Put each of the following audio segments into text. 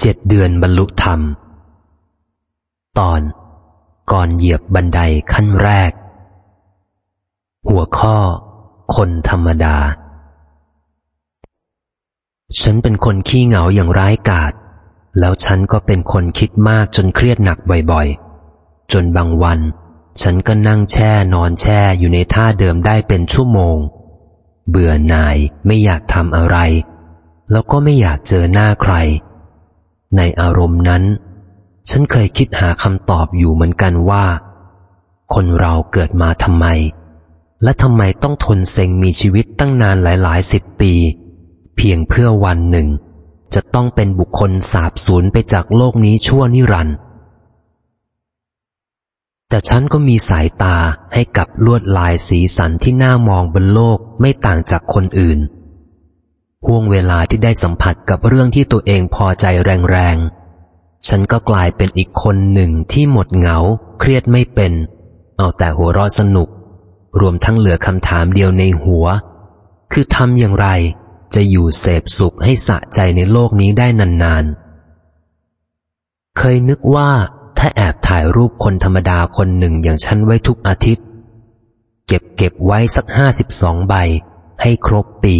เจ็ดเดือนบรรลุธรรม ตอน ก่อนเหยียบบันไดขั้นแรก หัวข้อ คนธรรมดา ฉันเป็นคนขี้เหงาอย่างร้ายกาจแล้วฉันก็เป็นคนคิดมากจนเครียดหนักบ่อยๆ จนบางวัน ฉันก็นั่งแช่นอนแช่อยู่ในท่าเดิมได้เป็นชั่วโมง เบื่อหน่ายไม่อยากทำอะไร แล้วก็ไม่อยากเจอหน้าใคร ในอารมณ์นั้น ฉันเคยคิดหาคำตอบอยู่เหมือนกันว่า คนเราเกิดมาทำไม และทำไมต้องทนเซ็งมีชีวิตตั้งนานหลายๆสิบปี เพียงเพื่อวันหนึ่ง จะต้องเป็นบุคคลสาบสูญไปจากโลกนี้ชั่วนิรันดร์แต่ฉันก็มีสายตาให้กับลวดลายสีสันที่น่ามองบนโลกไม่ต่างจากคนอื่น ห่วงเวลาที่ได้สัมผัสกับเรื่องที่ตัวเองพอใจแรงๆ ฉันก็กลายเป็นอีกคนหนึ่งที่หมดเหงา เครียดไม่เป็น เอาแต่หัวเราะสนุก รวมทั้งเหลือคำถามเดียวในหัว คือทำอย่างไร จะอยู่เสพสุขให้สะใจในโลกนี้ได้นานๆ เคยนึกว่าถ้าแอบถ่ายรูปคนธรรมดาคนหนึ่งอย่างฉันไว้ทุกอาทิตย์ เก็บเก็บไว้สักห้าสิบสองใบ ให้ครบปี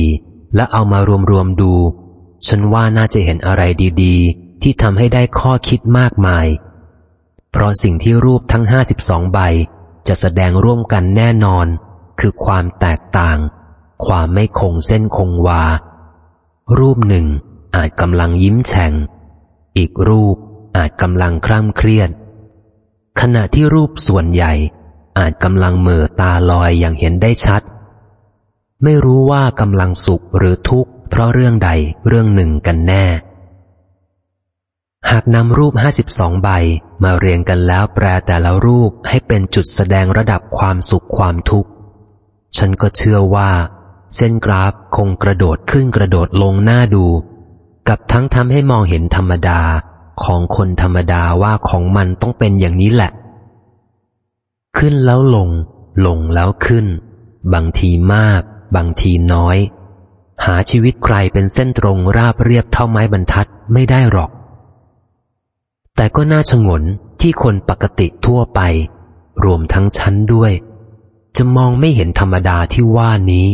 แล้วเอามารวมๆดู ฉันว่าน่าจะเห็นอะไรดี ๆ ที่ทำให้ได้ข้อคิดมากมาย เพราะสิ่งที่รูปทั้งห้าสิบสองใบ จะแสดงร่วมกันแน่นอน คือความแตกต่าง ความไม่คงเส้นคงวา รูปหนึ่งอาจกำลังยิ้มแฉ่ง อีกรูปอาจกำลังคร่ำเครียด ขณะที่รูปส่วนใหญ่อาจกำลังเมื่อตาลอยอย่างเห็นได้ชัด ไม่รู้ว่ากำลังสุขหรือทุกข์ เพราะเรื่องใดเรื่องหนึ่งกันแน่ หากนำรูปห้าสิบสองใบมาเรียงกันแล้วแปลแต่ละรูปให้เป็นจุดแสดงระดับความสุขความทุกข์ ฉันก็เชื่อว่า เส้นกราฟคงกระโดดขึ้นกระโดดลงหน้าดู กับทั้งทำให้มองเห็นธรรมดาของคนธรรมดาว่าของมันต้องเป็นอย่างนี้แหละ ขึ้นแล้วลง ลงแล้วขึ้น บางทีมาก บางทีน้อย หาชีวิตใครเป็นเส้นตรงราบเรียบเท่าไม้บรรทัดไม่ได้หรอก แต่ก็น่าชงนที่คนปกติทั่วไป รวมทั้งชั้นด้วย จะมองไม่เห็นธรรมดาที่ว่านี้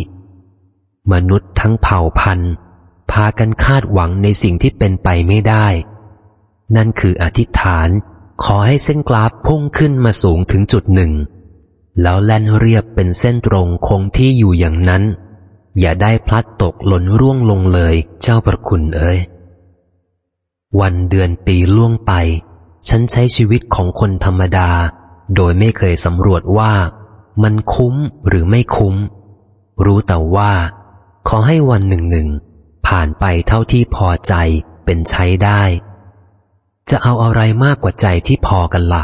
มนุษย์ทั้งเผ่าพันธุ์ พากันคาดหวังในสิ่งที่เป็นไปไม่ได้ นั่นคืออธิษฐานขอให้เส้นกราฟพุ่งขึ้นมาสูงถึงจุดหนึ่ง แล้วแล่นเรียบเป็นเส้นตรงคงที่อยู่อย่างนั้น อย่าได้พลัดตกหล่นร่วงลงเลย เจ้าประคุณเอ้ยวันเดือนปีล่วงไป ฉันใช้ชีวิตของคนธรรมดา โดยไม่เคยสำรวจว่า มันคุ้มหรือไม่คุ้ม รู้แต่ว่า ขอให้วันหนึ่งหนึ่งผ่านไปเท่าที่พอใจเป็นใช้ได้ จะเอาอะไรมากกว่าใจที่พอกันละ่ะ